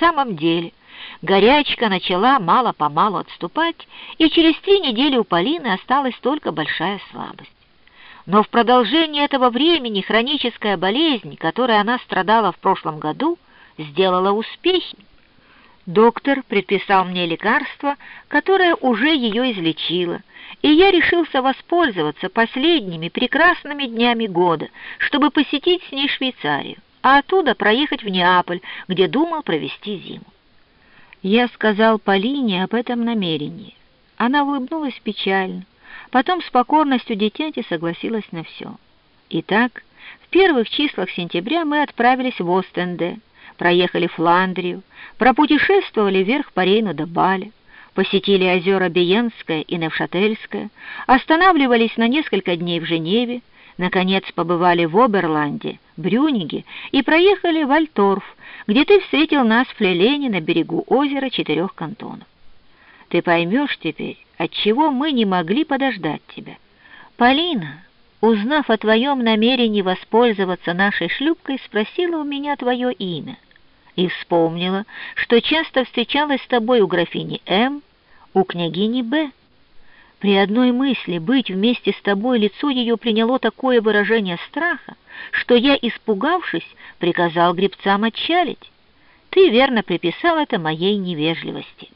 самом деле, горячка начала мало-помалу отступать, и через три недели у Полины осталась только большая слабость. Но в продолжении этого времени хроническая болезнь, которой она страдала в прошлом году, сделала успехи. Доктор предписал мне лекарство, которое уже ее излечило, и я решился воспользоваться последними прекрасными днями года, чтобы посетить с ней Швейцарию, а оттуда проехать в Неаполь, где думал провести зиму. Я сказал Полине об этом намерении. Она улыбнулась печально, потом с покорностью дитяти согласилась на все. Итак, в первых числах сентября мы отправились в Остенде, проехали Фландрию, пропутешествовали вверх по Рейну до Баля, посетили озера Биенское и Невшательское, останавливались на несколько дней в Женеве, наконец побывали в Оберланде, Брюниге и проехали в Альторф, где ты встретил нас в Флелене на берегу озера Четырех Кантонов. Ты поймешь теперь, отчего мы не могли подождать тебя. Полина, узнав о твоем намерении воспользоваться нашей шлюпкой, спросила у меня твое имя и вспомнила, что часто встречалась с тобой у графини М., у княгини Б. При одной мысли быть вместе с тобой лицо ее приняло такое выражение страха, что я, испугавшись, приказал гребцам отчалить. Ты верно приписал это моей невежливости.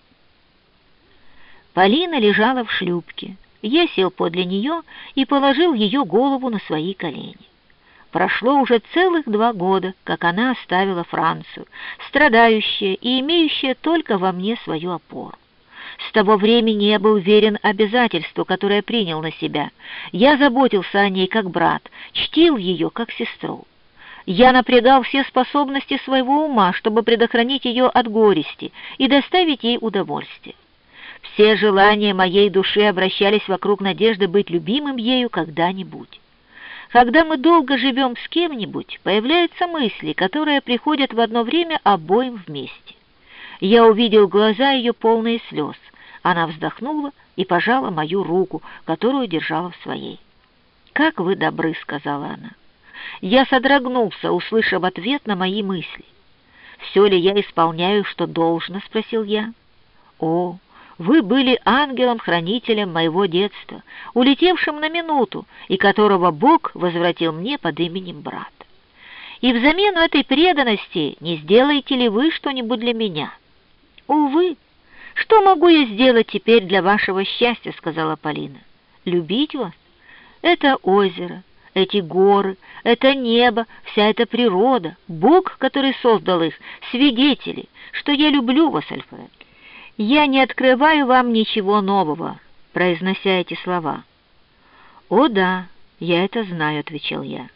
Полина лежала в шлюпке. Я сел подле нее и положил ее голову на свои колени. Прошло уже целых два года, как она оставила Францию, страдающая и имеющая только во мне свою опору. С того времени я был верен обязательству, которое принял на себя. Я заботился о ней как брат, чтил ее как сестру. Я напрягал все способности своего ума, чтобы предохранить ее от горести и доставить ей удовольствие. Все желания моей души обращались вокруг надежды быть любимым ею когда-нибудь. Когда мы долго живем с кем-нибудь, появляются мысли, которые приходят в одно время обоим вместе. Я увидел глаза ее полные слез. Она вздохнула и пожала мою руку, которую держала в своей. «Как вы добры», — сказала она. Я содрогнулся, услышав ответ на мои мысли. «Все ли я исполняю, что должно?» — спросил я. «О, вы были ангелом-хранителем моего детства, улетевшим на минуту, и которого Бог возвратил мне под именем брат. И взамен этой преданности не сделаете ли вы что-нибудь для меня? Увы, что могу я сделать теперь для вашего счастья, сказала Полина. Любить вас? Это озеро, эти горы, это небо, вся эта природа, Бог, который создал их, свидетели, что я люблю вас, Альфред. «Я не открываю вам ничего нового», произнося эти слова. «О да, я это знаю», — отвечал я.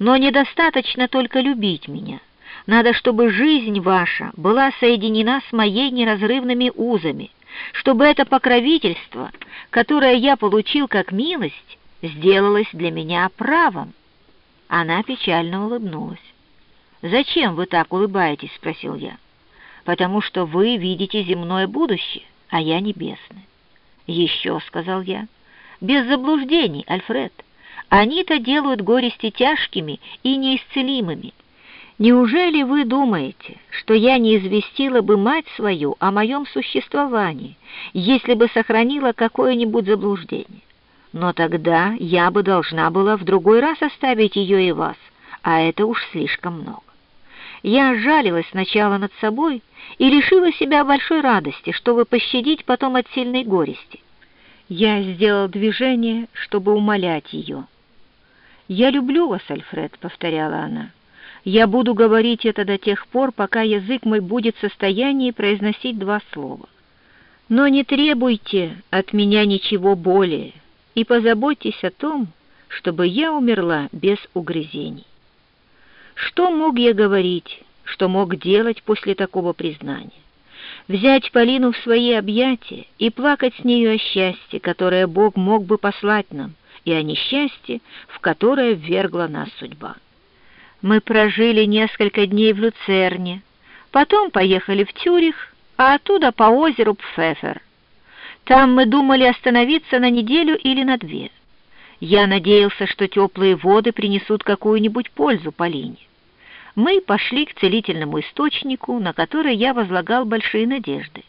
«Но недостаточно только любить меня. Надо, чтобы жизнь ваша была соединена с моей неразрывными узами, чтобы это покровительство, которое я получил как милость, сделалось для меня правом». Она печально улыбнулась. «Зачем вы так улыбаетесь?» — спросил я потому что вы видите земное будущее, а я небесное. Еще, — сказал я, — без заблуждений, Альфред. Они-то делают горести тяжкими и неисцелимыми. Неужели вы думаете, что я не известила бы мать свою о моем существовании, если бы сохранила какое-нибудь заблуждение? Но тогда я бы должна была в другой раз оставить ее и вас, а это уж слишком много. Я жалилась сначала над собой и лишила себя большой радости, чтобы пощадить потом от сильной горести. Я сделал движение, чтобы умолять ее. «Я люблю вас, Альфред», — повторяла она. «Я буду говорить это до тех пор, пока язык мой будет в состоянии произносить два слова. Но не требуйте от меня ничего более и позаботьтесь о том, чтобы я умерла без угрызений». Что мог я говорить, что мог делать после такого признания? Взять Полину в свои объятия и плакать с нею о счастье, которое Бог мог бы послать нам, и о несчастье, в которое ввергла нас судьба. Мы прожили несколько дней в Люцерне, потом поехали в Тюрих, а оттуда по озеру Пфефер. Там мы думали остановиться на неделю или на две. Я надеялся, что теплые воды принесут какую-нибудь пользу Полине. мы пошли к целительному источнику, на который я возлагал большие надежды.